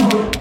Oh.